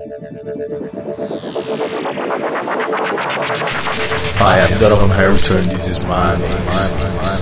Hi, I am Donovan Harrison. This is my mix.